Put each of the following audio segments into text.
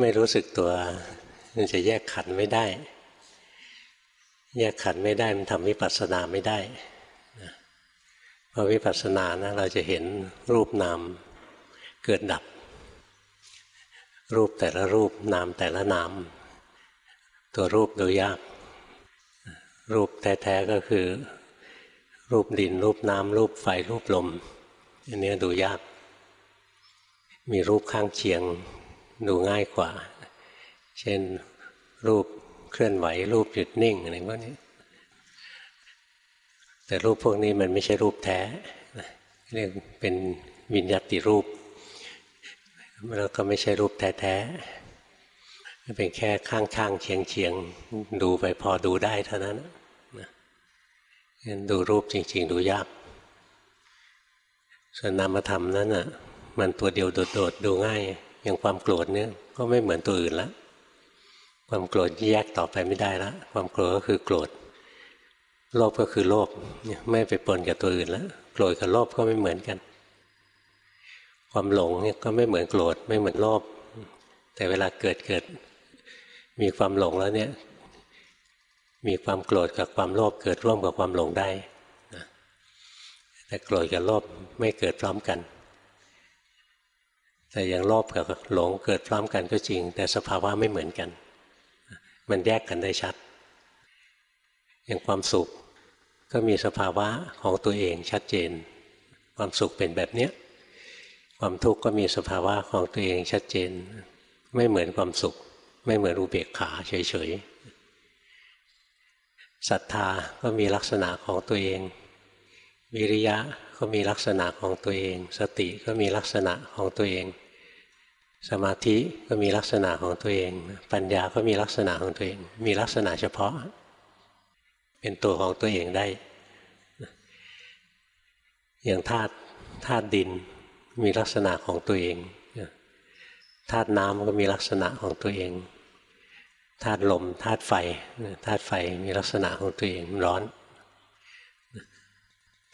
ไม่รู้สึกตัวมันจะแยกขันไม่ได้ แยกขันไม่ได้มันทำวิปัสสนาไม่ได้พอวิปัสสนานะเราจะเห็นรูปนามเกิดดับ รูปแต่ละรูปนามแต่ละนาม ตัวรูปดูยาก รูปแท้ๆก็คือ รูปดิน รูปน้ำรูปไฟรูปลมอันนี้ดูยาก มีรูปข้างเคียง ดูง่ายกว่า เช่นรูปเคลื่อนไหว รูปหยุดนิ่งอะไรพวกนี้ แต่รูปพวกนี้มันไม่ใช่รูปแท้เรียกเป็นวิญญาติรูป แล้วก็ไม่ใช่รูปแท้ๆเป็นแค่ข้างๆเคียงๆดูไปพอดูได้เท่านั้นดูรูปจริง ๆ ดูยากส่วนนามธรรมนั้นอะ มันตัวเดียวโดดๆดูง่าย อย่างความโกรธเนี่ยก็ไม่เหมือนตัวอื่นละความโกรธแยกต่อไปไม่ได้ละความโกรธก็คือโกรธโลภก็คือโลภไม่ไปปนกับตัวอื่นแล้วโกรธกับโลภก็ไม่เหมือนกัน ความหลงเนี่ยก็ไม่เหมือนโกรธไม่เหมือนโลภแต่เวลาเกิดเกิด มีความหลงแล้วเนี่ย มีความโกรธกับความโลภเกิดร่วมกับความหลงได้แต่โกรธกับโลภไม่เกิดพร้อมกัน แต่อย่างโลภกับหลงเกิดพร้อมกันก็จริง แต่สภาวะไม่เหมือนกัน มันแยกกันได้ชัด อย่างความสุขก็มีสภาวะของตัวเองชัดเจน ความสุขเป็นแบบเนี้ยความทุกข์ก็มีสภาวะของตัวเองชัดเจน ไม่เหมือนความสุข ไม่เหมือนอุเบกขาเฉยๆศรัทธาก็มีลักษณะของตัวเองวิริยะก็มีลักษณะของตัวเอง สติก็มีลักษณะของตัวเอง สมาธิก็มีลักษณะของตัวเอง ปัญญาก็มีลักษณะของตัวเอง มีลักษณะเฉพาะ เป็นตัวของตัวเองได้ อย่างธาตุธาตุดินมีลักษณะของตัวเองธาตุน้ำก็มีลักษณะของตัวเองธาตุลมธาตุไฟธาตุไฟมีลักษณะของตัวเองร้อน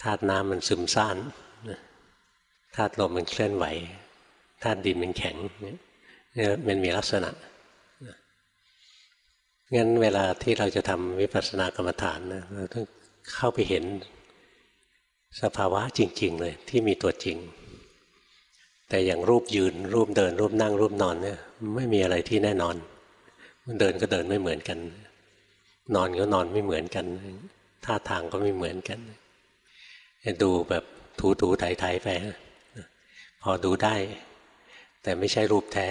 ธาตุน้ำมันซึมซ่านธาตุลมมันเคลื่อนไหว ธาตุดินมันแข็งเนี่ยมันมีลักษณะงั้นเวลาที่เราจะทำวิปัสสนากรรมฐานนะเราต้องเข้าไปเห็นสภาวะจริง ๆ เลยที่มีตัวจริง แต่อย่างรูปยืน รูปเดิน รูปนั่งรูปนอนเนี่ยไม่มีอะไรที่แน่นอน เดินก็เดินไม่เหมือนกัน นอนก็นอนไม่เหมือนกัน ท่าทางก็ไม่เหมือนกันดูแบบถูถูไถไถไปพอดูได้ แต่ไม่ใช่รูปแท้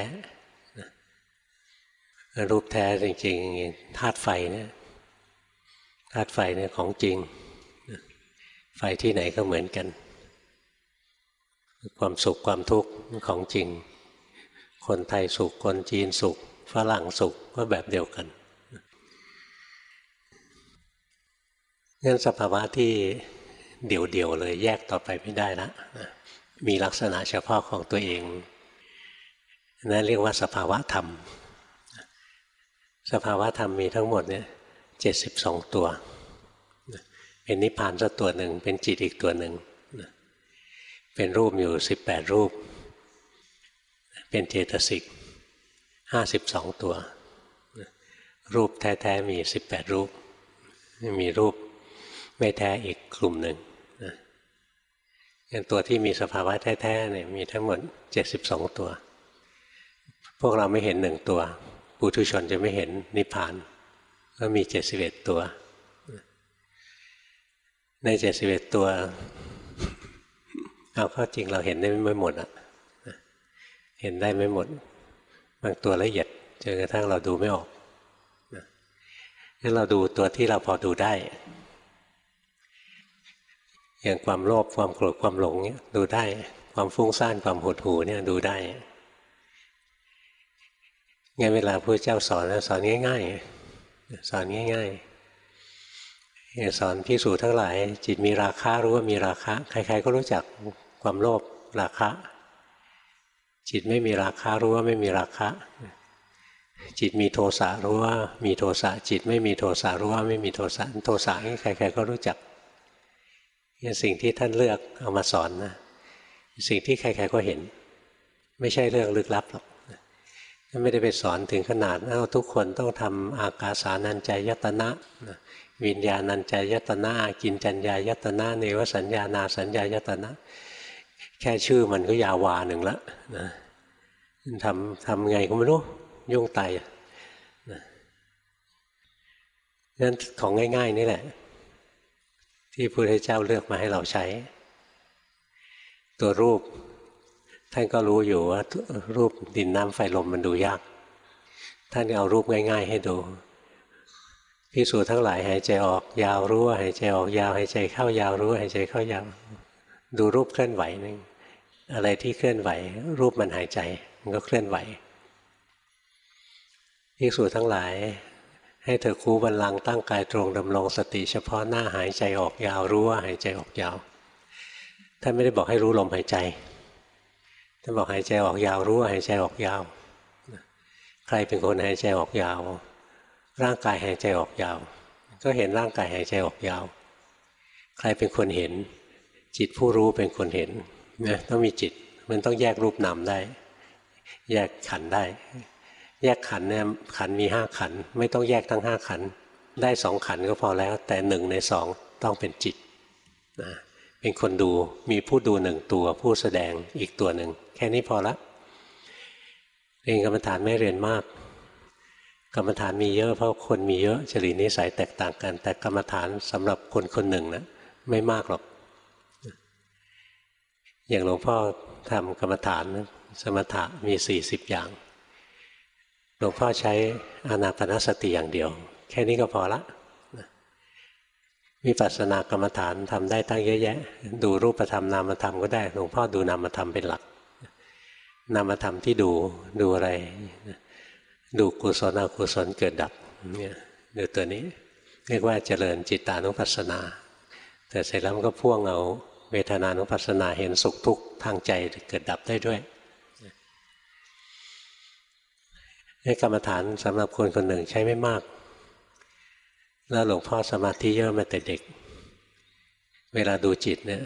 รูปแท้จริงๆธาตุไฟเนี่ยธาตุไฟเนี่ยของจริง ไฟที่ไหนก็เหมือนกัน ความสุขความทุกข์ของจริง คนไทยสุขคนจีนสุขฝรั่งสุขก็แบบเดียวกันงั้นสภาวะที่เดี่ยวๆเลยแยกต่อไปไม่ได้ละมีลักษณะเฉพาะของตัวเอง นั่นเรียกว่าสภาวะธรรม สภาวะธรรมมีทั้งหมดเนี่ยเจ็ดสิบสองตัว เป็นนิพพานสักตัวหนึ่ง เป็นจิตอีกตัวหนึ่ง เป็นรูปอยู่สิบแปดรูป เป็นเจตสิกห้าสิบสองตัว รูปแท้ๆมีสิบแปดรูป มีรูปไม่แท้อีกกลุ่มหนึ่งอย่างตัวที่มีสภาวะแท้ๆเนี่ยมีทั้งหมดเจ็ดสิบสองตัว พวกเราไม่เห็นหนึ่งตัว ปุถุชนจะไม่เห็นนิพพาน ก็มีเจ็ดสิบเอ็ดตัว ในเจ็ดสิบเอ็ดตัว เอาเข้าจริงเราเห็นได้ไม่หมดอะเห็นได้ไม่หมด บางตัวละเอียดจนกระทั่งเราดูไม่ออกงั้นเราดูตัวที่เราพอดูได้ อย่างความโลภความโกรธความหลงเนี่ยดูได้ ความฟุ้งซ่านความหดหู่เนี่ยดูได้ งั้นเวลาพระเจ้าสอนสอนง่าย ๆ สอนง่ายๆสอนพิสูจทั้งหลาย จิตมีราคะรู้ว่ามีราคะใคร ๆ ก็รู้จักความโลภราคะ จิตไม่มีราคะรู้ว่าไม่มีราคะ จิตมีโทสะรู้ว่ามีโทสะจิตไม่มีโทสะรู้ว่าไม่มีโทสะโทสะนี่ใคร ๆ ก็รู้จักนี่สิ่งที่ท่านเลือกเอามาสอนนะสิ่งที่ใคร ๆ ก็เห็น ไม่ใช่เรื่องลึกลับหรอก ไม่ได้ไปสอนถึงขนาดว่าทุกคนต้องทำอากาสานัญจายตนะวิญญาณัญจายตนะกินจัญญายตนะเนวสัญญานาสัญญายตนะ แค่ชื่อมันก็ยาววาหนึ่งละนะทำทำไงก็ไม่รู้ยุ่งไตนะนั่นของง่ายๆนี่แหละ ที่พระพุทธเจ้าเลือกมาให้เราใช้ ตัวรูป ท่านก็รู้อยู่ว่า รูปดินน้ำไฟลมมันดูยาก ท่านเอารูปง่าย ๆ ให้ดูพิสูจทั้งหลายหายใจออกยาวรู้ว่าหายใจออกยาวหายใจเข้ายาวรู้ว่าหายใจเข้ายาว ดูรูปเคลื่อนไหวนึงอะไรที่เคลื่อนไหว รูปมันหายใจ มันก็เคลื่อนไหวพิสูจทั้งหลาย ให้เธอคูบันลังตั้งกายตรงดำรงสติ เฉพาะหน้าหายใจออกยาวรู้ว่าหายใจออกยาวท่านไม่ได้บอกให้รู้ลมหายใจ ท่านบอกหายใจออกยาวรู้ว่าหายใจออกยาว ใครเป็นคนหายใจออกยาว ร่างกายหายใจออกยาว ก็เห็นร่างกายหายใจออกยาว ใครเป็นคนเห็น จิตผู้รู้เป็นคนเห็นนะต้องมีจิตมันต้องแยกรูปนามได้ แยกขันได้ แยกขันเนี่ยขันมีห้าขัน ไม่ต้องแยกทั้งห้าขัน ได้สองขันก็พอแล้ว แต่หนึ่งในสองต้องเป็นจิตนะเป็นคนดูมีผู้ดูหนึ่งตัวผู้แสดงอีกตัวหนึ่ง แค่นี้พอละเรียนกรรมฐานไม่เรียนมาก กรรมฐานมีเยอะเพราะคนมีเยอะจริตนิสัยแตกต่างกัน แต่กรรมฐานสำหรับคนคนหนึ่งนะไม่มากหรอก อย่างหลวงพ่อทำกรรมฐานสมถะมีสี่สิบอย่างหลวงพ่อใช้อานาปนสติอย่างเดียว แค่นี้ก็พอละวิปัสสนากรรมฐานทำได้ตั้งเยอะแยะ ดูรูปธรรมนามธรรมก็ได้ หลวงพ่อดูนามธรรมเป็นหลัก นามธรรมที่ดูดูอะไร ดูกุศลอกุศลเกิดดับเนี่ยดูตัวนี้ เรียกว่าเจริญจิตตานุปัสสนา แต่เสร็จแล้วมันก็พ่วงเอาเวทนานุปัสสนาเห็นสุขทุกข์ทางใจเกิดดับได้ด้วยนี่กรรมฐานสำหรับคนคนหนึ่งใช้ไม่มาก แล้วหลวงพ่อสมาธิเยอะมาแต่เด็ก เวลาดูจิตเนี่ย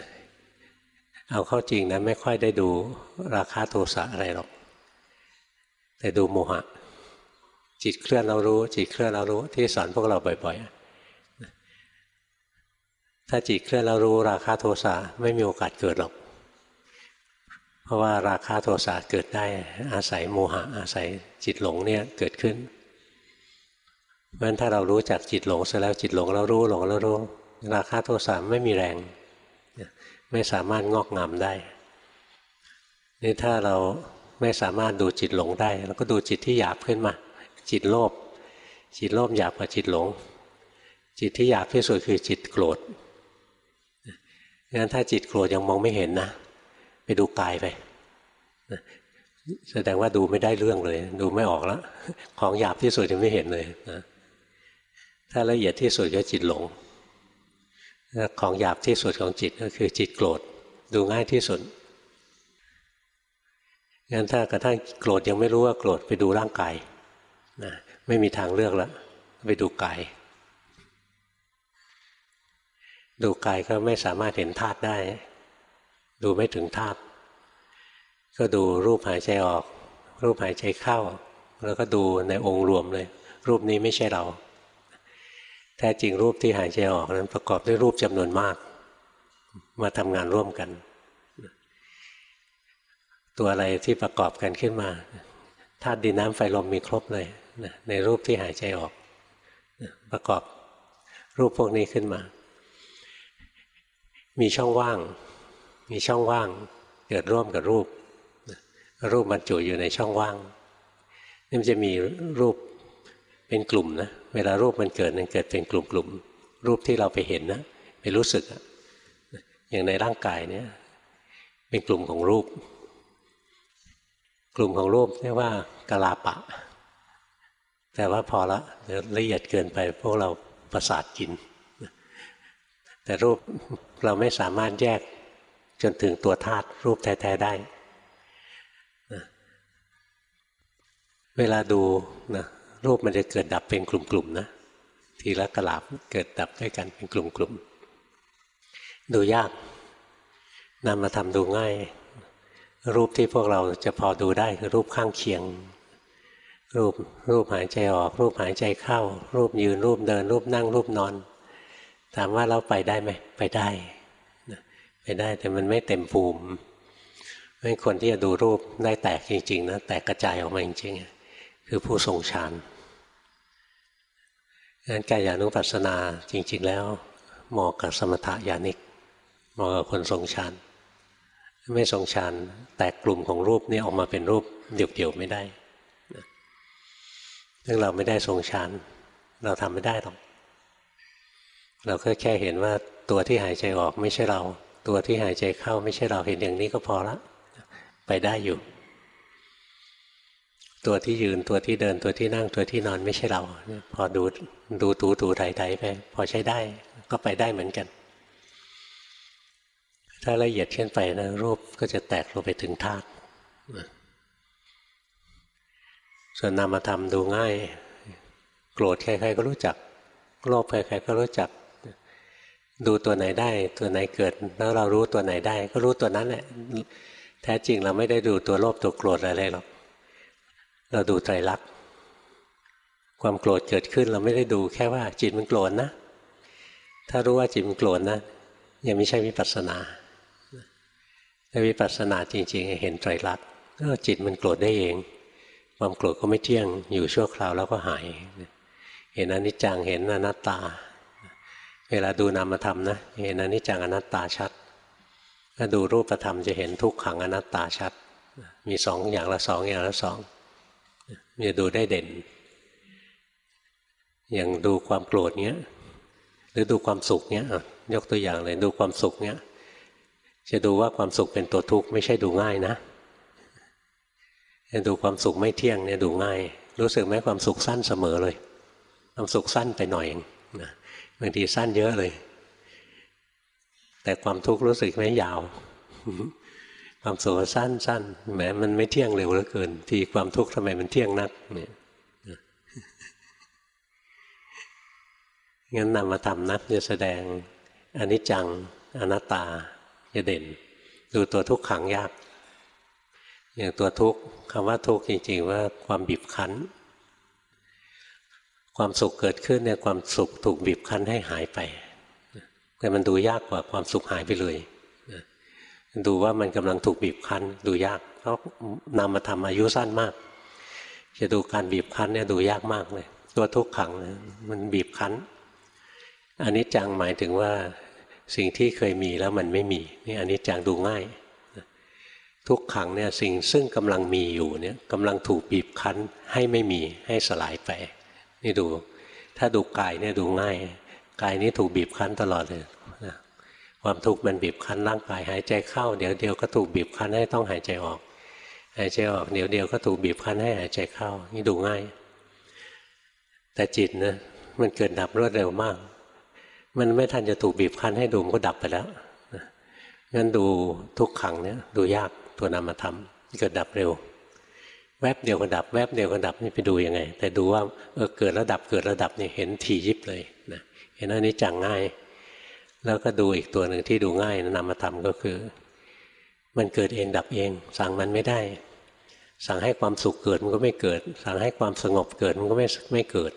เอาเข้าจริงนะไม่ค่อยได้ดูราคาโทสะอะไรหรอก แต่ดูโมหะ จิตเคลื่อนเรารู้ จิตเคลื่อนเรารู้ที่สอนพวกเราบ่อย ๆ ถ้าจิตเคลื่อนเรารู้ ราคาโทสะไม่มีโอกาสเกิดหรอก เพราะว่าราคาโทสะเกิดได้อาศัยโมหะ อาศัยจิตหลงเนี่ยเกิดขึ้นเพราะฉะนั้นถ้าเรารู้จักจิตหลงเสร็จแล้วจิตหลงแล้วรู้หลงแล้วรู้ ราคาโทสะไม่มีแรง ไม่สามารถงอกงามได้นี่ถ้าเราไม่สามารถดูจิตหลงได้เราก็ดูจิตที่หยาบขึ้นมา จิตโลภจิตโลภหยาบกว่าจิตหลง จิตที่หยาบที่สุดคือจิตโกรธงั้นถ้าจิตโกรธยังมองไม่เห็นนะ ไปดูกายไปแสดงว่าดูไม่ได้เรื่องเลย ดูไม่ออกแล้ว ของหยาบที่สุดยังไม่เห็นเลยนะถ้าละเอียดที่สุดก็จิตหลง ของหยาบที่สุดของจิตก็คือจิตโกรธดูง่ายที่สุดงั้นถ้ากระทั่งโกรธยังไม่รู้ว่าโกรธไปดูร่างกายนะไม่มีทางเลือกแล้วไปดูกาย ดูกายก็ไม่สามารถเห็นธาตุได้ ดูไม่ถึงธาตุก็ดูรูปหายใจออก รูปหายใจเข้า แล้วก็ดูในองค์รวมเลย รูปนี้ไม่ใช่เรา แท้จริงรูปที่หายใจออกนั้นประกอบด้วยรูปจำนวนมาก มาทำงานร่วมกัน ตัวอะไรที่ประกอบกันขึ้นมาธาตุดินน้ำไฟลมมีครบเลยในรูปที่หายใจออกประกอบรูปพวกนี้ขึ้นมา มีช่องว่าง มีช่องว่างเกิดร่วมกับรูปรูปบรรจุอยู่ในช่องว่างนี่มันจะมีรูปเป็นกลุ่มนะ เวลารูปมันเกิดมันเกิดเป็นกลุ่มๆรูปที่เราไปเห็นนะไปรู้สึกอย่างในร่างกายเนี่ยเป็นกลุ่มของรูป กลุ่มของรูปเรียกว่ากลาปะ แต่ว่าพอละละเอียดเกินไปพวกเราประสาทกิน แต่รูปเราไม่สามารถแยกจนถึงตัวธาตุรูปแท้ๆได้ เวลาดูนะ รูปมันจะเกิดดับเป็นกลุ่มๆนะ ทีละกลาบเกิดดับด้วยกันเป็นกลุ่มๆ ดูยากนำมาทำดูง่าย รูปที่พวกเราจะพอดูได้คือรูปข้างเคียง รูปรูปหายใจออก รูปหายใจเข้า รูปยืนรูปเดิน รูปนั่งรูปนอน ถามว่าเราไปได้ไหมไปได้ไปได้แต่มันไม่เต็มภูมิไม่คนที่จะดูรูปได้แตกจริงๆนะแตกกระจายออกมาจริงๆ คือผู้ทรงฌาน งั้นกายานุปัสสนาจริง ๆ แล้วเหมาะกับสมถะญาณิกเหมาะกับคนทรงฌานไม่ทรงฌานแตกกลุ่มของรูปนี้ออกมาเป็นรูปเดี่ยวๆไม่ได้ซึ่งเราไม่ได้ทรงฌานเราทำไม่ได้หรอกเราก็แค่เห็นว่าตัวที่หายใจออกไม่ใช่เรา ตัวที่หายใจเข้าไม่ใช่เราเห็นอย่างนี้ก็พอละไปได้อยู่ ตัวที่ยืนตัวที่เดินตัวที่นั่งตัวที่นอนไม่ใช่เรา พอดูดูถูถูไถไถไป พอใช้ได้ก็ไปได้เหมือนกัน ถ้าละเอียดขึ้นไปนะรูปก็จะแตกลงไปถึงธาตุส่วนนามธรรมดูง่าย โกรธใครๆก็รู้จักโลภใครๆก็รู้จัก ดูตัวไหนได้ ตัวไหนเกิด แล้วเรารู้ตัวไหนได้ ก็รู้ตัวนั้นแหละแท้จริงเราไม่ได้ดูตัวโลภตัวโกรธอะไรหรอก เราดูไตรลักษณ์ความโกรธเกิดขึ้นเราไม่ได้ดูแค่ว่าจิตมันโกรธนะ ถ้ารู้ว่าจิตมันโกรธนะ ยังไม่ใช่วิปัสสนาถ้าวิปัสสนาจริง ๆ เห็นไตรลักษณ์ก็จิตมันโกรธได้เอง ความโกรธก็ไม่เที่ยงอยู่ชั่วคราวแล้วก็หาย เห็นอนิจจังเห็นอนัตตา เวลาดูนามธรรมนะเห็นอนิจจังอนัตตาชัดถ้าดูรูปธรรมจะเห็นทุกขังอนัตตาชัด มีสองอย่างละสองอย่างละสอง จะดูได้เด่น อย่างดูความโกรธเงี้ย หรือดูความสุขเงี้ยยกตัวอย่างเลยดูความสุขเงี้ย จะดูว่าความสุขเป็นตัวทุกข์ไม่ใช่ดูง่ายนะจะดูความสุขไม่เที่ยงเนี่ยดูง่าย รู้สึกไหมความสุขสั้นเสมอเลย ความสุขสั้นไปหน่อยนะบางทีสั้นเยอะเลย แต่ความทุกข์รู้สึกไม่ยาว ความสุขสั้นสั้นแหมมันไม่เที่ยงเร็วเหลือเกิน ทีความทุกข์ทำไมมันเที่ยงนักเนี่ยงั้นนำมาทำนักจะแสดงอนิจจังอนัตตาจะเด่น ดูตัวทุกขังยากอย่างตัวทุกข์คำว่าทุกข์จริงๆ ว่าความบีบคั้น ความสุขเกิดขึ้นเนี่ยความสุขถูกบีบคั้นให้หายไป แต่มันดูยากกว่าความสุขหายไปเลย ดูว่ามันกำลังถูกบีบคั้น ดูยากเพราะนำมาทำอายุสั้นมาก จะดูการบีบคั้นเนี่ยดูยากมากเลย ตัวทุกขังมันบีบคั้นอันนี้จังหมายถึงว่าสิ่งที่เคยมีแล้วมันไม่มีนี่อันนี้จังดูง่าย ทุกขังเนี่ยสิ่งซึ่งกำลังมีอยู่เนี่ยกำลังถูกบีบคั้นให้ไม่มีให้สลายไปนี่ดู ถ้าดูกายเนี่ยดูง่ายกายนี้ถูกบีบคั้นตลอดเลย ความทุกข์มันบีบคั้นร่างกายหายใจเข้าเดี๋ยวเดียวก็ถูกบีบคั้นให้ต้องหายใจออก หายใจออกเดี๋ยวเดียวก็ถูกบีบคั้นให้หายใจเข้า นี่ดูง่าย แต่จิตนะมันเกิดดับรวดเร็วมาก มันไม่ทันจะถูกบีบคั้นให้ดูมันก็ดับไปแล้วงั้นดูทุกขังเนี่ยดูยากตัวนามธรรมเกิดดับเร็ว แวบเดียวก็ดับ แวบเดียวก็ดับนี่ไปดูยังไง แต่ดูว่าเออเกิดระดับเกิดระดับนี่เห็นที่ยิบเลยนะเห็นอันนี้จังง่าย แล้วก็ดูอีกตัวหนึ่งที่ดูง่ายนามธรรมก็คือ มันเกิดเองดับเอง สั่งมันไม่ได้ สั่งให้ความสุขเกิดมันก็ไม่เกิด สั่งให้ความสงบเกิดมันก็ไม่ไม่เกิด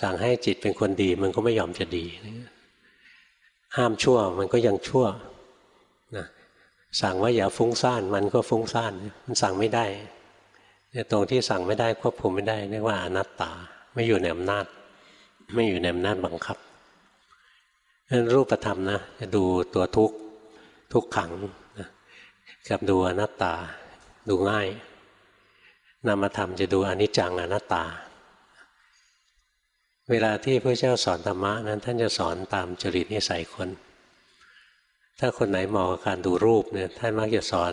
สั่งให้จิตเป็นคนดีมันก็ไม่ยอมจะดีห้ามชั่วมันก็ยังชั่วนะสั่งว่าอย่าฟุ้งซ่านมันก็ฟุ้งซ่านมันสั่งไม่ได้เนี่ยตรงที่สั่งไม่ได้ควบคุมไม่ได้เรียกว่าอนัตตา ไม่อยู่ในอำนาจ ไม่อยู่ในอำนาจบังคับ นั้นรูปธรรมนะจะดูตัวทุกทุกขังนะกับดูอนัตตาดูง่าย นามธรรมจะดูอนิจจังอนัตตา เวลาที่พระเจ้าสอนธรรมะนั้นท่านจะสอนตามจริตนิสัยคน ถ้าคนไหนเหมาะกับการดูรูปเนี่ยท่านมักจะสอน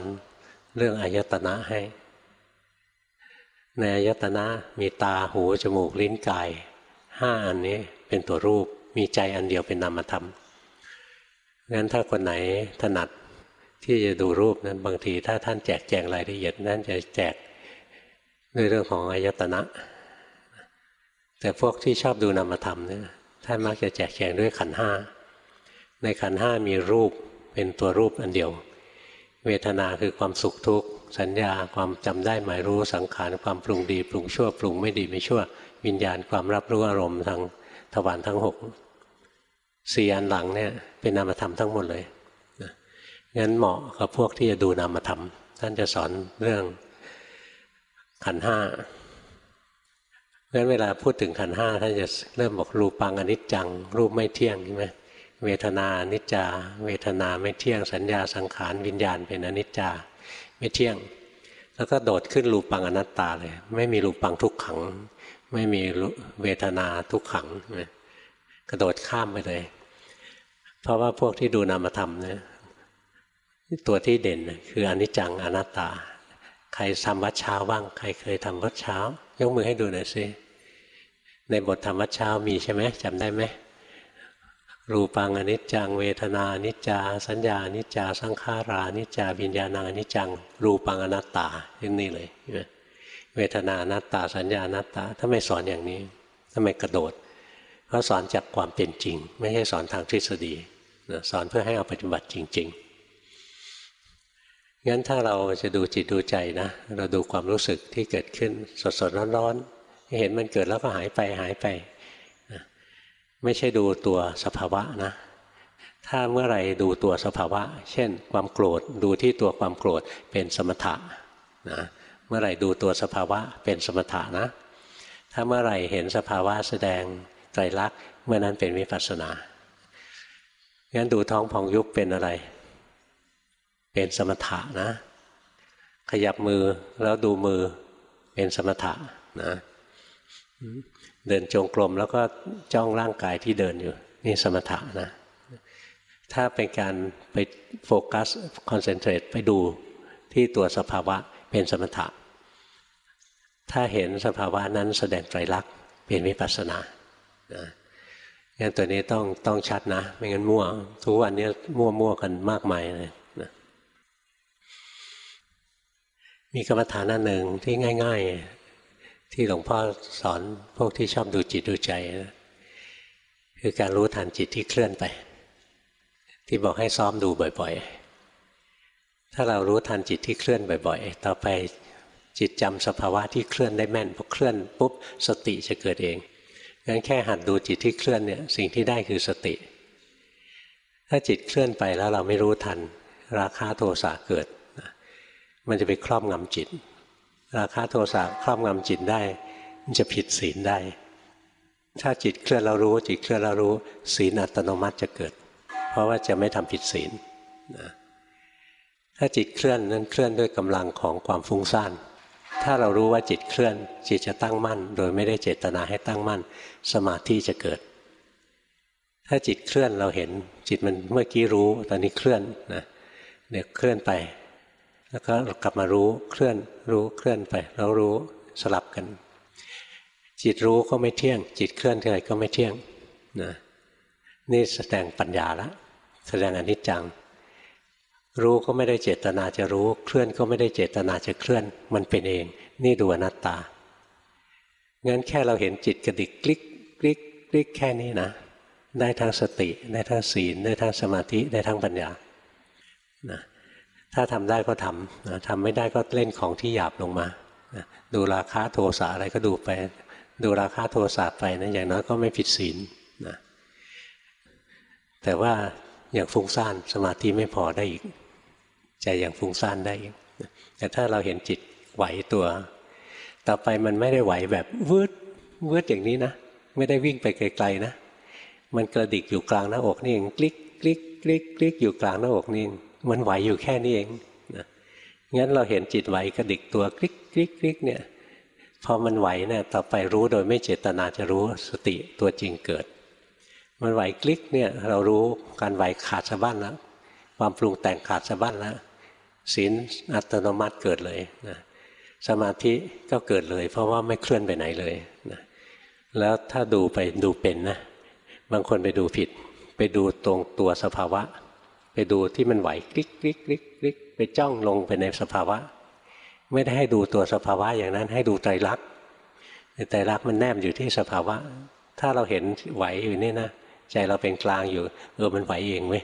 เรื่องอายตนะให้ ในอายตนะมีตาหูจมูกลิ้นกายห้าอันนี้เป็นตัวรูป มีใจอันเดียวเป็นนามธรรมงั้นถ้าคนไหนถนัดที่จะดูรูปนั้นบางทีถ้าท่านแจกแจงรายละเอียดนั่นจะแจกด้วยเรื่องของอายตนะ แต่พวกที่ชอบดูนามธรรมเนี่ยท่านมักจะแจกแจงด้วยขันห้าในขันห้ามีรูปเป็นตัวรูปอันเดียว เวทนาคือความสุขทุกข์ สัญญาความจำได้หมายรู้สังขารความปรุงดี ปรุงชั่วปรุงไม่ดีไม่ชั่ว วิญญาณความรับรู้อารมณ์ทางทวารทั้งหก สี่อันหลังเนี่ยเป็นนามธรรมทั้งหมดเลยนะงั้นเหมาะกับพวกที่จะดูนามธรรม ท่านจะสอนเรื่องขันห้างั้นเวลาพูดถึงขันห้าท่านจะเริ่มบอกรูปังอนิจจัง รูปไม่เที่ยงใช่ไหมเวทนานิจจา เวทนาไม่เที่ยง สัญญาสังขารวิญญาณเป็นอนิจจา ไม่เที่ยง แล้วก็โดดขึ้นรูปังอนัตตาเลย ไม่มีรูปังทุกขัง ไม่มีเวทนาทุกขังกระโดดข้ามไปเลย เพราะว่าพวกที่ดูนามธรรมเนี่ยตัวที่เด่นคืออนิจจังอนัตตา ใครทำวัดเช้าบ้าง ใครเคยทำวัดเช้า ยกมือให้ดูหน่อยสิในบทธรรมวัดเช้ามีใช่ไหมจำได้ไหมรูปังอนิจจัง เวทนานิจจา สัญญานิจจา สังขารานิจจาวิญญาณังอนิจจัง รูปังอนัตตาอย่นี้เลยเวทนานัตตาสัญญานัตตาถ้าไม่สอนอย่างนี้ถ้าไมกระโดด เขาสอนจากความเป็นจริง ไม่ใช่สอนทางทฤษฎีสอนเพื่อให้เอาปฏิบัติจริง ๆ งั้นถ้าเราจะดูจิตดูใจนะ เราดูความรู้สึกที่เกิดขึ้นสดๆร้อนๆเห็นมันเกิดแล้วก็หายไปหายไปไม่ใช่ดูตัวสภาวะนะถ้าเมื่อไรดูตัวสภาวะ เช่น ความโกรธดูที่ตัวความโกรธเป็นสมถะนะเมื่อไรดูตัวสภาวะเป็นสมถะนะ ถ้าเมื่อไรเห็นสภาวะแสดง ตรลักษณ์เมื่อนั้นเป็นวิปัสสนา งั้นดูท้องพองยุบเป็นอะไร เป็นสมถะนะ ขยับมือแล้วดูมือเป็นสมถะนะ เดินจงกรมแล้วก็จ้องร่างกายที่เดินอยู่ นี่สมถะนะ ถ้าเป็นการไปโฟกัสคอนเซนเทรตไปดูที่ตัวสภาวะเป็นสมถะถ้าเห็นสภาวะนั้นแสดงไตรลักษณ์เป็นวิปัสสนา นะงั้นตัวนี้ต้องต้องชัดนะ ไม่งั้นมั่ว ทุกวันนี้มั่วมั่วกันมากมายเลยนะมีกรรมฐานอันหนึ่งที่ง่าย ๆ ที่หลวงพ่อสอนพวกที่ชอบดูจิตดูใจนะคือการรู้ทันจิตที่เคลื่อนไป ที่บอกให้ซ้อมดูบ่อย ๆ ถ้าเรารู้ทันจิตที่เคลื่อนบ่อย ๆ ต่อไปจิตจำสภาวะที่เคลื่อนได้แม่นพอเคลื่อนปุ๊บสติจะเกิดเอง งั้นแค่หัดดูจิตที่เคลื่อนเนี่ยสิ่งที่ได้คือสติ ถ้าจิตเคลื่อนไปแล้วเราไม่รู้ทัน ราคาโทสะเกิด มันจะไปครอบงำจิต ราคะโทสะครอบงำจิตได้ มันจะผิดศีลได้ ถ้าจิตเคลื่อนเรารู้ จิตเคลื่อนเรารู้ ศีลอัตโนมัติจะเกิด เพราะว่าจะไม่ทำผิดศีลนะถ้าจิตเคลื่อนนั้นเคลื่อนด้วยกำลังของความฟุ้งซ่าน ถ้าเรารู้ว่าจิตเคลื่อน จิตจะตั้งมั่น โดยไม่ได้เจตนาให้ตั้งมั่น สมาธิจะเกิด ถ้าจิตเคลื่อนเราเห็นจิตมันเมื่อกี้รู้ตอนนี้เคลื่อนนะเดี๋ยวเคลื่อนไป แล้วก็กลับมารู้เคลื่อนรู้เคลื่อนไป แล้วรู้สลับกัน จิตรู้ก็ไม่เที่ยง จิตเคลื่อนอะไรก็ไม่เที่ยงนะนี่แสดงปัญญาละแสดงอนิจจัง รู้ก็ไม่ได้เจตนาจะรู้ เคลื่อนก็ไม่ได้เจตนาจะเคลื่อน มันเป็นเอง นี่ดูอนัตตางั้นแค่เราเห็นจิตกระดิกคลิกคลิกคลิกแค่นี้นะ ได้ทั้งสติ ได้ทั้งศีล ได้ทั้งสมาธิ ได้ทั้งปัญญานะถ้าทำได้ก็ทำนะทำไม่ได้ก็เล่นของที่หยาบลงมานะดูราคาโทสะอะไรก็ดูไป ดูราคาโทสะไปนะอย่างน้อยก็ไม่ผิดศีลนะแต่ว่าอย่างฟุ้งซ่านสมาธิไม่พอได้อีก ใจอย่างฟุ้งซ่านได้อีกแต่ถ้าเราเห็นจิตไหวตัว ต่อไปมันไม่ได้ไหวแบบวืดวืดอย่างนี้นะ ไม่ได้วิ่งไปไกลๆนะ มันกระดิกอยู่กลางหน้าอกนี่เองคลิกคลิกคลิกคลิกอยู่กลางหน้าอกนี่เองมันไหวอยู่แค่นี้เองนะงั้นเราเห็นจิตไหวกระดิกตัวคลิกคลิกคลิกเนี่ยพอมันไหวเนี่ยต่อไปรู้โดยไม่เจตนาจะรู้สติตัวจริงเกิด มันไหวคลิกเนี่ยเรารู้การไหวขาดสะบั้นแล้วความปรุงแต่งขาดสะบั้นแล้ว ศีลอัตโนมัติเกิดเลยนะสมาธิก็เกิดเลย เพราะว่าไม่เคลื่อนไปไหนเลยนะแล้วถ้าดูไปดูเป็นนะ บางคนไปดูผิด ไปดูตรงตัวสภาวะ ไปดูที่มันไหวคลิกคลิกคลิกคลิกไปจ้องลงไปในสภาวะ ไม่ได้ให้ดูตัวสภาวะอย่างนั้นให้ดูไตรลักษณ์ไตรลักษณ์มันแนบอยู่ที่สภาวะ ถ้าเราเห็นไหวอยู่นี่นะใจเราเป็นกลางอยู่เออมันไหวเองเว้ย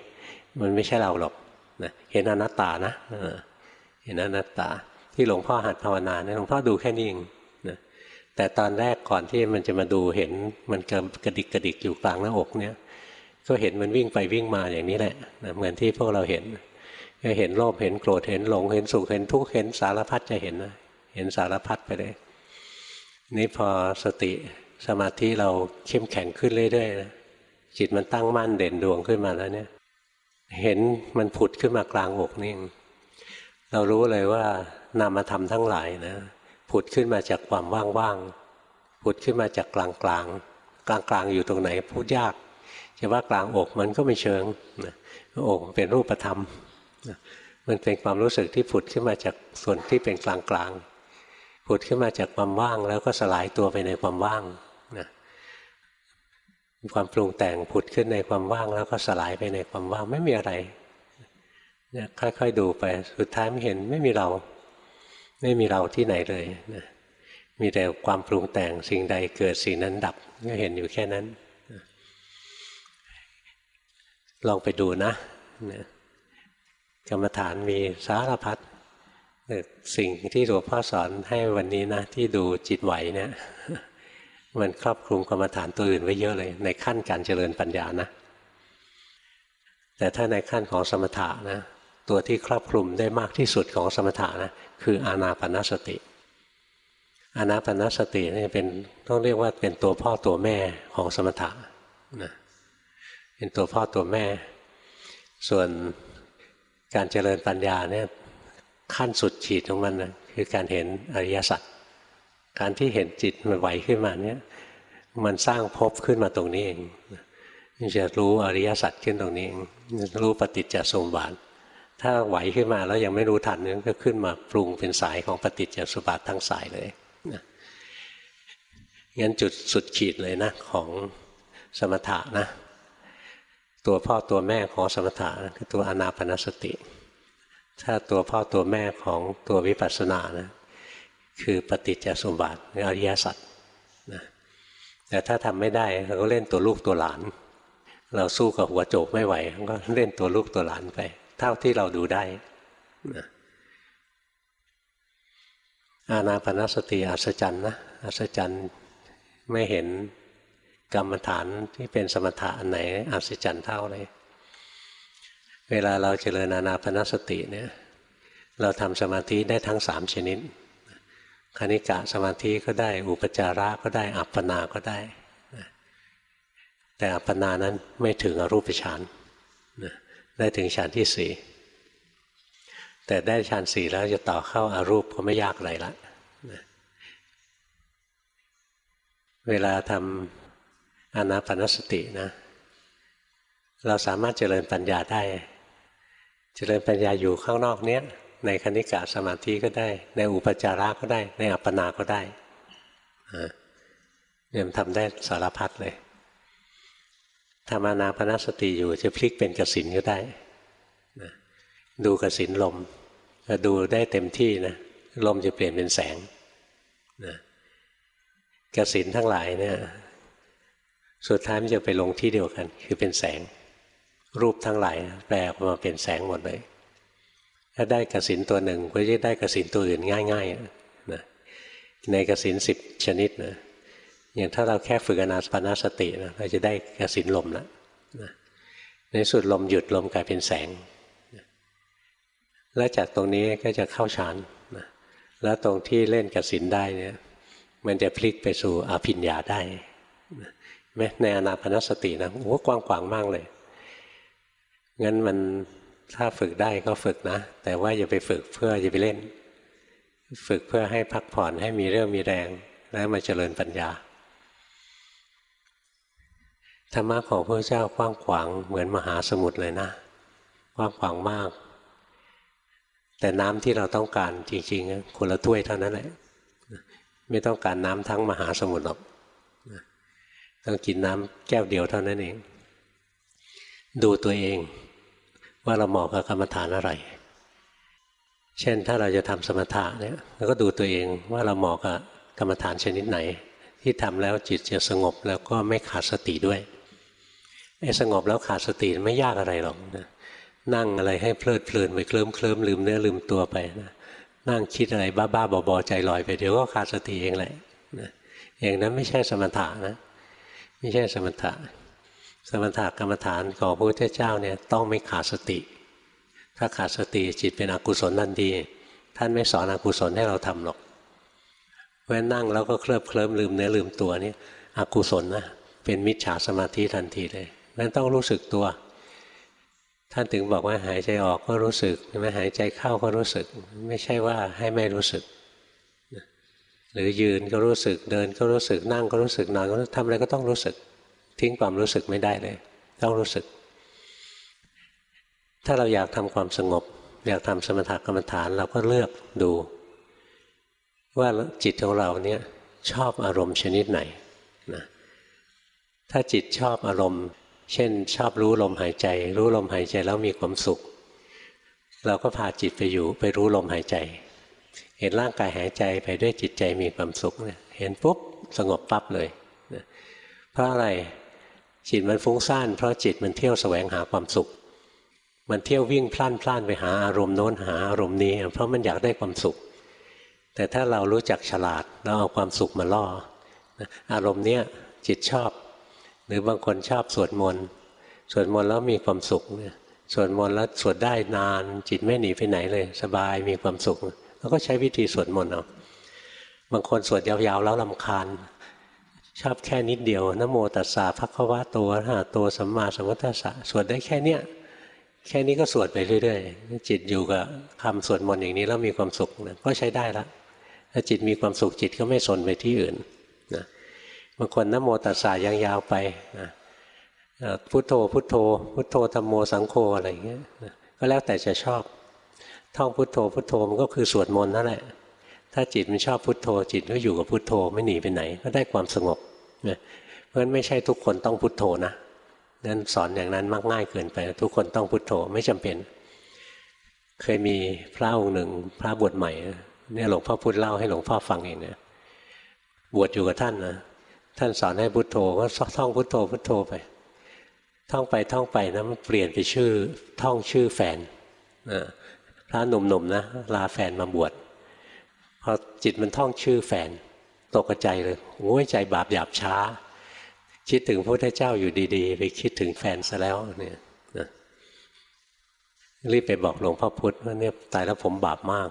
มันไม่ใช่เราหรอก นะเห็นอนัตตานะเห็นอนัตตา ที่หลวงพ่อหัดภาวนาเนี่ยหลวงพ่อดูแค่นี้เองนะแต่ตอนแรกก่อนที่มันจะมาดูเห็นมันกระดิกกระดิกอยู่กลางหน้าอกเนี่ยก็เห็นมันวิ่งไปวิ่งมาอย่างนี้แหละนะเหมือนที่พวกเราเห็นก็เห็นโลภเห็นโกรธเห็นหลงเห็นสุขเห็นทุกข์เห็นสารพัดจะเห็นนะเห็นสารพัดไปเลย นี่พอสติสมาธิเราเข้มแข็งขึ้นเรื่อยๆนะจิตมันตั้งมั่นเด่นดวงขึ้นมาแล้วเนี่ย เห็นมันผุดขึ้นมากลางอกนี่เรารู้เลยว่านามธรรมทั้งหลายนะ ผุดขึ้นมาจากความว่างๆผุดขึ้นมาจากกลางกลางกลางกลางอยู่ตรงไหนพูดยากจะว่ากลางอกมันก็ไม่เชิงนะอกเป็นรูปธรรมมันเป็นความรู้สึกที่ผุดขึ้นมาจากส่วนที่เป็นกลางกลางผุดขึ้นมาจากความว่างแล้วก็สลายตัวไปในความว่าง ความปรุงแต่งผุดขึ้นในความว่างแล้วก็สลายไปในความว่างไม่มีอะไรค่อยๆดูไปสุดท้ายไม่เห็นไม่มีเรา ไม่มีเราที่ไหนเลยนะมีแต่ความปรุงแต่งสิ่งใดเกิดสิ่งนั้นดับก็เห็นอยู่แค่นั้นลองไปดูนะกรรมฐานมีสารพัดสิ่งที่หลวงพ่อสอนให้วันนี้นะ ที่ดูจิตไหวเนี่ย มันครอบคลุมกรรมฐานตัวอื่นไว้เยอะเลย ในขั้นการเจริญปัญญานะ แต่ถ้าในขั้นของสมถะนะตัวที่ครอบคลุมได้มากที่สุดของสมถะนะคืออานาปนสติ อานาปนสตินี่เป็นต้องเรียกว่าเป็นตัวพ่อตัวแม่ของสมถะนะเป็นตัวพ่อตัวแม่ ส่วนการเจริญปัญญาเนี่ยขั้นสุดขีดของมันนะคือการเห็นอริยสัจ การที่เห็นจิตมันไหวขึ้นมาเนี่ยมันสร้างภพขึ้นมาตรงนี้เองจะรู้อริยสัจขึ้นตรงนี้เองรู้ปฏิจจสมบัติถ้าไหวขึ้นมาแล้วยังไม่รู้ทันนี่ก็ขึ้นมาปรุงเป็นสายของปฏิจจสมบัติทั้งสายเลยงั้นจุดสุดขีดเลยนะของสมถะนะตัวพ่อตัวแม่ของสมถะคือตัวอนาปนสติ ถ้าตัวพ่อตัวแม่ของตัววิปัสสนานะ คือปฏิจจสมบัติอริยสัจนะแต่ถ้าทำไม่ได้เราก็เล่นตัวลูกตัวหลาน เราสู้กับหัวโจกไม่ไหวก็เล่นตัวลูกตัวหลานไป เท่าที่เราดูได้นะอานาปนสติอัศจรรย์นะอัศจรรย์ไม่เห็นกรรมฐานที่เป็นสมถะอันไหนอัศจรรย์เท่าเลย เวลาเราเจริญอานาปนสติเนี่ย เราทำสมาธิได้ทั้งสามชนิด คณิกะสมาธิก็ได้ อุปจาระก็ได้อัปปนาก็ได้ แต่อัปปนานั้นไม่ถึงอรูปฌานได้ถึงฌานที่สี่แต่ได้ฌานสี่แล้วจะต่อเข้าอารูปก็ไม่ยากอะไรละเวลาทำอนาปนสตินะ เราสามารถเจริญปัญญาได้ เจริญปัญญาอยู่ข้างนอกเนี้ย ในคณิกะสมาธิก็ได้ ในอุปจาระก็ได้ ในอัปปนาก็ได้เนี่ยมันทำได้สารพัดเลยทำอานาปนาสติอยู่จะพลิกเป็นกสินก็ได้นะดูกสินลมก็ดูได้เต็มที่นะลมจะเปลี่ยนเป็นแสงนะกสินทั้งหลายเนี่ยสุดท้ายมันจะไปลงที่เดียวกัน คือเป็นแสงรูปทั้งหลายแปลออกมาเป็นแสงหมดเลย ถ้าได้กสินตัวหนึ่งก็จะได้กสินตัวอื่นง่ายๆนะในกสินสิบชนิดนะอย่างถ้าเราแค่ฝึกอนาปนาสตินะเราจะได้กสินลมแล้วนะในสุดลมหยุดลมกลายเป็นแสงนะแล้วจากตรงนี้ก็จะเข้าฌานนะแล้วตรงที่เล่นกสินได้เนี่ยมันจะพลิกไปสู่อภิญญาได้นะไหมในอนาปนสตินะโอ้กว้างขวางมากเลย งั้นมัน ถ้าฝึกได้ก็ฝึกนะ แต่ว่าอย่าไปฝึกเพื่อจะไปเล่น ฝึกเพื่อให้พักผ่อนให้มีเรื่องมีแรง แล้วมาเจริญปัญญาธรรมะของพระเจ้ากว้างขวางเหมือนมหาสมุทรเลยนะกว้างขวางมาก แต่น้ำที่เราต้องการจริงๆคนละถ้วยเท่านั้นแหละไม่ต้องการน้ำทั้งมหาสมุทรหรอกต้องกินน้ำแก้วเดียวเท่านั้นเอง ดูตัวเอง ว่าเราเหมาะกับกรรมฐานอะไร เช่นถ้าเราจะทำสมถะเนี่ยเราก็ดูตัวเองว่าเราเหมาะกับกรรมฐานชนิดไหน ที่ทำแล้วจิตจะสงบแล้วก็ไม่ขาดสติด้วยไอ้สงบแล้วขาดสติไม่ยากอะไรหรอกนะนั่งอะไรให้เพลิดเพลินไปเคลิ้มเคลิ้มลืมเนื้อลืมตัวไปนะนั่งคิดอะไรบ้าๆบอๆใจลอยไปเดี๋ยวก็ขาดสติเองแหละนะอย่างนั้นไม่ใช่สมถะนะ ไม่ใช่สมถะ สมถะกรรมฐานของพระพุทธเจ้าเนี่ยต้องไม่ขาดสติ ถ้าขาดสติจิตเป็นอกุศลทันทีท่านไม่สอนอกุศลให้เราทำหรอกเพราะนั่งแล้วก็เคลิบเคลิ้มลืมเนื้อลืมตัวนี่อกุศลนะเป็นมิจฉาสมาธิทันทีเลยนั้นต้องรู้สึกตัว ท่านถึงบอกว่าหายใจออกก็รู้สึกไม่หายใจเข้าก็รู้สึก ไม่ใช่ว่าให้ไม่รู้สึก หรือยืนก็รู้สึกเดินก็รู้สึกนั่งก็รู้สึกนอนก็ทำอะไรก็ต้องรู้สึก ทิ้งความรู้สึกไม่ได้เลย ต้องรู้สึก ถ้าเราอยากทำความสงบ อยากทำสมถกรรมฐานเราก็เลือกดู ว่าจิตของเราเนี่ยชอบอารมณ์ชนิดไหนนะถ้าจิตชอบอารมณ์ เช่น ชอบรู้ลมหายใจ รู้ลมหายใจแล้วมีความสุข เราก็พาจิตไปอยู่ไปรู้ลมหายใจ เห็นร่างกายหายใจไปด้วยจิตใจมีความสุขเนี่ยเห็นปุ๊บสงบปั๊บเลยเพราะอะไร จิตมันฟุ้งซ่านเพราะจิตมันเที่ยวแสวงหาความสุข มันเที่ยววิ่งพล่านพล่านไปหาอารมณ์โน้นหาอารมณ์นี้ เพราะมันอยากได้ความสุข แต่ถ้าเรารู้จักฉลาดเราเอาความสุขมาล่อ อารมณ์เนี้ยจิตชอบ หรือบางคนชอบสวดมนต์สวดมนต์แล้วมีความสุขเนี่ยสวดมนต์แล้วสวดได้นานจิตไม่หนีไปไหนเลย สบายมีความสุขเราก็ใช้วิธีสวดมนต์เอาบางคนสวดยาวๆแล้วลำคาญ ชอบแค่นิดเดียวนโมตัสสะภะคะวะโตอะระหะโตสัมมาสัมพุทธัสสะสวดได้แค่เนี้ยแค่นี้ก็สวดไปเรื่อยๆ จิตอยู่กับคำสวดมนต์อย่างนี้แล้วมีความสุขก็ใช้ได้ละถ้าจิตมีความสุขจิตก็ไม่สนไปที่อื่นนะบางคนนโมตัสสะยังยาวไปนะพุทโธพุทโธ พุทโธธรรมโมสังโฆอะไรอย่างเงี้ยก็แล้วแต่จะชอบท่องพุทโธพุทโธมันก็คือสวดมนต์นั่นแหละ ถ้าจิตมันชอบพุทโธ จิตก็อยู่กับพุทโธไม่หนีไปไหน ก็ได้ความสงบนะเพราะฉะนั้นไม่ใช่ทุกคนต้องพุทโธนะนั้นสอนอย่างนั้นมากง่ายเกินไป ทุกคนต้องพุทโธไม่จำเป็น เคยมีพระองค์หนึ่งพระบวชใหม่เนี่ยหลวงพ่อพูดเล่าให้หลวงพ่อฟังเองเนี่ยบวชอยู่กับท่านนะท่านสอนให้พุทโธก็ท่องพุทโธพุทโธไป ท่องไปท่องไปนะมันเปลี่ยนไปชื่อท่องชื่อแฟนนะพระหนุ่มๆนนะลาแฟนมาบวช พอจิตมันท่องชื่อแฟนตกใจเลยโอ้ยใจบาปหยาบช้า คิดถึงพระพุทธเจ้าอยู่ดีๆ ไปคิดถึงแฟนซะแล้วเนี่ยนะรีบไปบอกหลวงพ่อพุธว่าเนี่ยตายแล้วผมบาปมาก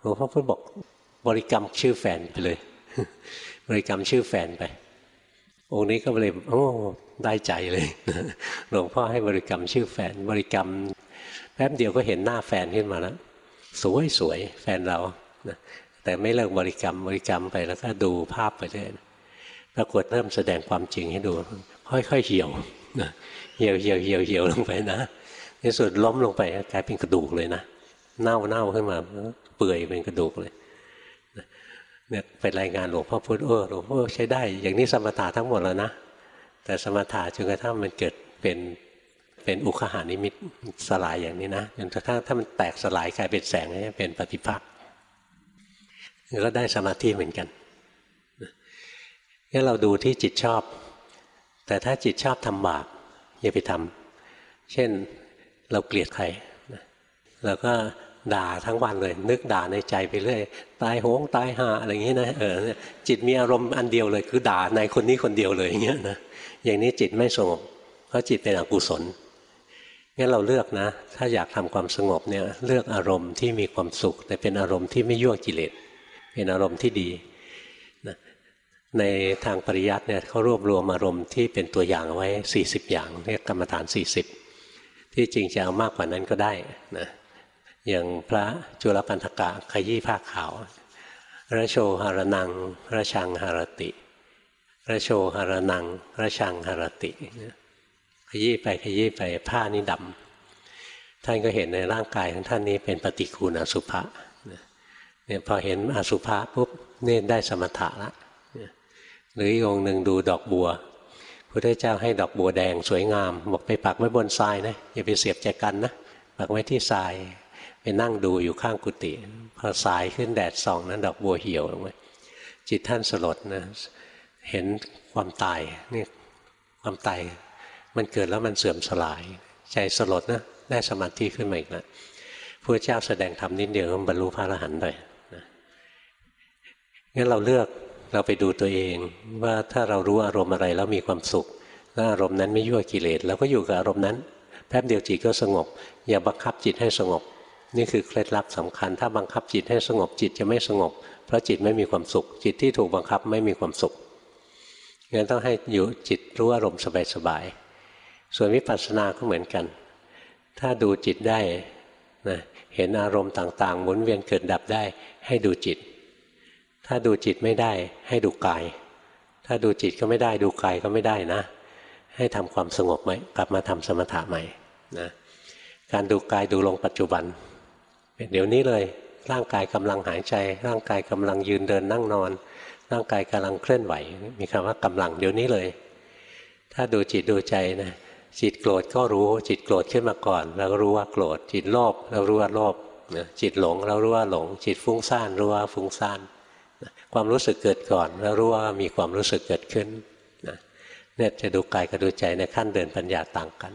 หลวงพ่อพุธบอกบริกรรมชื่อแฟนไปเลย บริกรรมชื่อแฟนไป องค์นี้ก็เลยโอ้ได้ใจเลยหลวงพ่อให้บริกรรมชื่อแฟน บริกรรมแป๊บเดียวก็เห็นหน้าแฟนขึ้นมาแล้วสวยสวยแฟนเรา แต่ไม่เลิกบริกรรมบริกรรมไปแล้วก็ดูภาพไปเรื่อยปรากฏเริ่มแสดงความจริงให้ดู ค่อยๆเหี่ยวเหี่ยวเหี่ยวเหี่ยวเหี่ยวลงไปนะในสุดล้มลงไปกลายเป็นกระดูกเลยนะเน่าเน่าขึ้นมาเปื่อยเป็นกระดูกเลยเนี่ยไปรายงานหลวงพ่อพุธเออหลวงพ่อใช้ได้ อย่างนี้สมถะทั้งหมดแล้วนะ แต่สมถะจนกระทั่งมันเกิดเป็นเป็นอุคหานิมิตสลายอย่างนี้นะจนกระทั่งถ้ามันแตกสลายกลายเป็นแสงนี่เป็นปฏิภาค ก็ได้สมาธิเหมือนกันงั้นเราดูที่จิตชอบ แต่ถ้าจิตชอบทำบาปอย่าไปทำเช่นเราเกลียดใครเราก็ด่าทั้งวันเลย นึกด่าในใจไปเรื่อยตายโหงตายหาอะไรอย่างนี้นะเออจิตมีอารมณ์อันเดียวเลย คือด่าในคนนี้คนเดียวเลยอย่างเงี้ยนะอย่างนี้จิตไม่สงบเพราะจิตเป็นอกุศลงั้นเราเลือกนะ ถ้าอยากทำความสงบเนี่ยเลือกอารมณ์ที่มีความสุข แต่เป็นอารมณ์ที่ไม่ยั่วกิเลส เป็นอารมณ์ที่ดีนะในทางปริยัติเนี่ยเขารวบรวมอารมณ์ที่เป็นตัวอย่างไว้ 40 อย่างเรียกกรรมฐาน 40 ที่จริงจะเอามากกว่านั้นก็ได้นะอย่างพระจุลปันธกะขยี้ผ้าขาวระโชหารนังระชังหารติระโชหารนังระชังหารติขยี้ไปขยี้ไปผ้านี้ดำท่านก็เห็นในร่างกายของท่านนี้เป็นปฏิคูณอสุภะ เนี่ยพอเห็นอสุภะปุ๊บเนี่ได้สมถะละหรืออีกองหนึ่งดูดอกบัวพระเจ้าให้ดอกบัวแดงสวยงาม บอกไปปักไว้บนทรายนะอย่าไปเสียบใจกันนะปักไว้ที่ทรายไปนั่งดูอยู่ข้างกุฏิพอสายขึ้นแดดส่องนั้นดอกบัวเหี่ยวลงไปจิตท่านสลดนะเห็นความตายนี่ความตายมันเกิดแล้วมันเสื่อมสลาย ใจสลดนะได้สมาธิขึ้นมาอีกแล้วพพระเจ้าแสดงธรรมนิดเดียวบรรลุพระอรหันต์เลย งั้นเราเลือกเราไปดูตัวเอง ว่าถ้าเรารู้อารมณ์อะไรแล้วมีความสุขแล้วอารมณ์นั้นไม่ยั่วกิเลสเราก็อยู่กับอารมณ์นั้น แป๊บเดียวจิตก็สงบ อย่าบังคับจิตให้สงบ นี่คือเคล็ดลับสำคัญ ถ้าบังคับจิตให้สงบจิตจะไม่สงบ เพราะจิตไม่มีความสุข จิตที่ถูกบังคับไม่มีความสุขงั้นต้องให้อยู่จิตรู้อารมณ์สบายๆส่วนวิปัสสนาก็เหมือนกัน ถ้าดูจิตได้นะเห็นอารมณ์ต่างๆหมุนเวียนเกิดดับได้ให้ดูจิต ถ้าดูจิตไม่ได้ให้ดูกาย ถ้าดูจิตก็ไม่ได้ดูกายก็ไม่ได้นะ ให้ทำความสงบไหมกลับมาทำสมถะใหม่นะการดูกายดูลงปัจจุบัน เดี๋ยวนี้เลยร่างกายกำลังหายใจ ร่างกายกำลังยืนเดินนั่งนอน ร่างกายกำลังเคลื่อนไหว มีคำว่ากำลังเดี๋ยวนี้เลย ถ้าดูจิตดูใจนะจิตโกรธก็รู้จิตโกรธขึ้นมาก่อน เราก็รู้ว่าโกรธจิตโลภเรารู้ว่าโลภจิตหลงเรารู้ว่าหลง จิตฟุ้งซ่านรู้ว่าฟุ้งซ่าน ความรู้สึกเกิดก่อน แล้วรู้ว่ามีความรู้สึกเกิดขึ้นเนี่ยจะดูกายกับดูใจในขั้นเดินปัญญาต่างกัน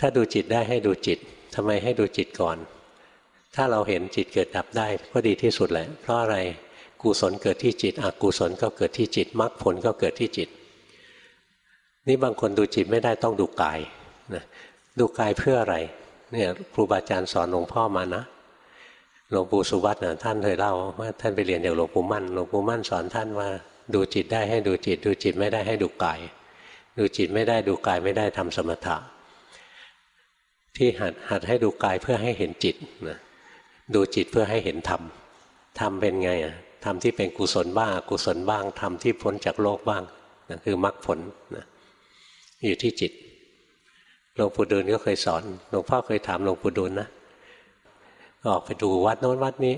ถ้าดูจิตได้ให้ดูจิตทำไมให้ดูจิตก่อน ถ้าเราเห็นจิตเกิดดับได้ก็ดีที่สุดแหละเพราะอะไรกุศลเกิดที่จิตอกุศลก็เกิดที่จิตมรรคผลก็เกิดที่จิต นี่บางคนดูจิตไม่ได้ต้องดูกายนะดูกายเพื่ออะไรเนี่ยครูบาอาจารย์สอนหลวงพ่อมานะ หลวงปู่สุวัตนะท่านเคยเล่าว่าท่านไปเรียนจากหลวงปู่มั่นหลวงปู่มั่นสอนท่านว่าดูจิตได้ให้ดูจิต ดูจิตไม่ได้ให้ดูกาย ดูจิตไม่ได้ดูกายไม่ได้ทำสมถะ ที่หัดหัดให้ดูกายเพื่อให้เห็นจิตนะดูจิตเพื่อให้เห็นธรรมธรรมเป็นไงอะธรรมที่เป็นกุศลบ้างกุศลบ้างธรรมที่พ้นจากโลกบ้างนั่นคือมรรคผลนะอยู่ที่จิตหลวงปู่ดูลก็เคยสอนหลวงพ่อเคยถามหลวงปู่ดูลนะ ออกไปดูวัดโน้นวัดนี้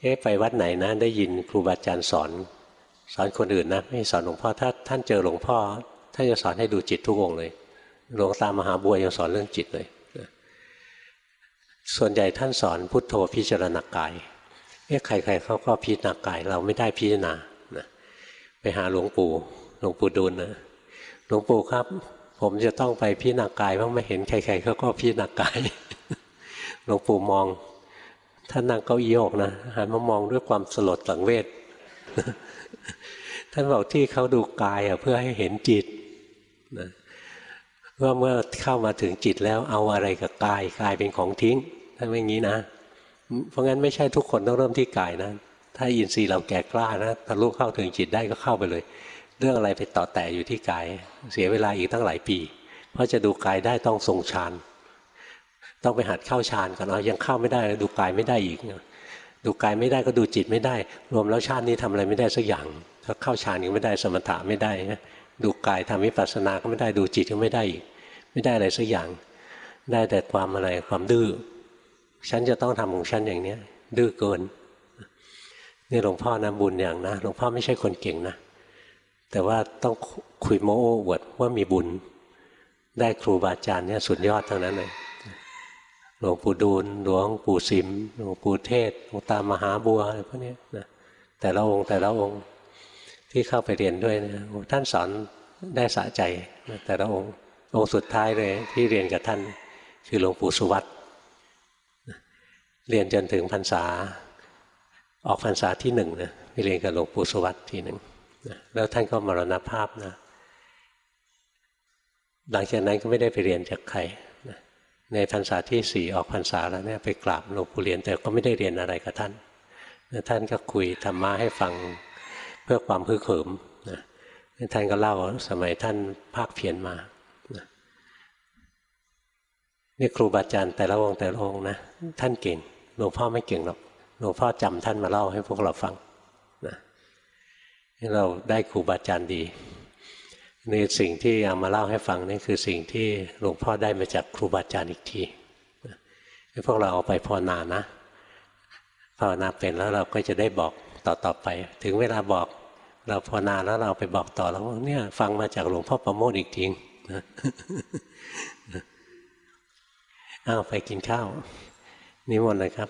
เอ๊ะไปวัดไหนนะได้ยินครูบาอาจารย์สอน สอนคนอื่นนะไม่สอนหลวงพ่อถ้าท่านเจอหลวงพ่อท่านจะสอนให้ดูจิตทุกองเลยหลวงตามหาบัวยังสอนเรื่องจิตเลยส่วนใหญ่ท่านสอนพุทโธพิจารณากายเอ๊ะใครๆเขาก็พิจารณากายเราไม่ได้พิจารณานะไปหาหลวงปู่หลวงปู่ดูลนะหลวงปู่ครับ ผมจะต้องไปพิจารณากายเพราะไม่เห็นใครๆเขาก็พิจารณากายหลวงปู่มอง ท่านนั่งเก้าอี้โยกนะหันมามองด้วยความสลดสังเวชท่านบอกที่เขาดูกายเพื่อให้เห็นจิตนะว่าเมื่อเข้ามาถึงจิตแล้วเอาอะไรกับกายกายเป็นของทิ้งท่านไม่งี้นะ เพราะงั้นไม่ใช่ทุกคนต้องเริ่มที่กายนะถ้าอินทรีย์เราแก่กล้านะทะลุเข้าถึงจิตได้ก็เข้าไปเลย เรื่องอะไรไปต่อแต่อยู่ที่กาย เสียเวลาอีกตั้งหลายปี เพราะจะดูกายได้ต้องทรงฌาน ต้องไปหัดเข้าฌานก่อนเอายังเข้าไม่ได้ดูกายไม่ได้อีกดูกายไม่ได้ก็ดูจิตไม่ได้ รวมแล้วชาตินี้ทำอะไรไม่ได้สักอย่างถ้าเข้าฌานก็ไม่ได้สมถะไม่ได้ดูกายทำวิปัสสนาก็ไม่ได้ดูจิตก็ไม่ได้อีก ไม่ได้อะไรสักอย่าง ได้แต่ความอะไรความดื้อฉันจะต้องทำของฉันอย่างเนี้ย ดื้อเกินนี่หลวงพ่อนะบุญอย่างนะหลวงพ่อไม่ใช่คนเก่งนะแต่ว่าต้องคุยโม้อวดว่ามีบุญ ได้ครูบาอาจารย์เนี่ยสุดยอดทั้งนั้นเลย หลวงปู่ดูลหลวงปู่สิมหลวงปู่เทศหลวงตามหาบัวอะไรพวกนี้นะแต่ละองค์แต่ละองค์ที่เข้าไปเรียนด้วยนะท่านสอนได้สะใจนะแต่ละองค์องค์สุดท้ายเลยที่เรียนกับท่านคือหลวงปู่สุวัตเรียนจนถึงพรรษา ออกพรรษาที่หนึ่งนะไปเรียนกับหลวงปู่สุวัตทีหนึ่งแล้วท่านก็มรณภาพนะหลังจากนั้นก็ไม่ได้ไปเรียนจากใคร ในพรรษาที่สี่ออกพรรษาแล้วเนี่ยไปกราบหลวงปู่เรียนแต่ก็ไม่ได้เรียนอะไรกับท่านท่านก็คุยธรรมะให้ฟังเพื่อความพึกเขิมนะท่านก็เล่าสมัยท่านภาคเพียนมานี่ครูบาอาจารย์แต่ละองค์แต่ละองค์นะท่านเก่งหลวงพ่อไม่เก่งหรอกหลวงพ่อจำท่านมาเล่าให้พวกเราฟังเราได้ครูบาอาจารย์ดี นสิ่งที่เอามาเล่าให้ฟังนี่คือสิ่งที่หลวงพ่อได้มาจากครูบาอาจารย์อีกทีให้พวกเราเอาไปภาวนานะภาวนาเป็นแล้วเราก็จะได้บอกต่อต่อไป ถึงเวลาบอกเราภาวนาแล้วเราไปบอกต่อแล้วเนี่ยฟังมาจากหลวงพ่อประโมทอีกทีนะอ้าวไปกินข้าวนิมนต์เลยครับ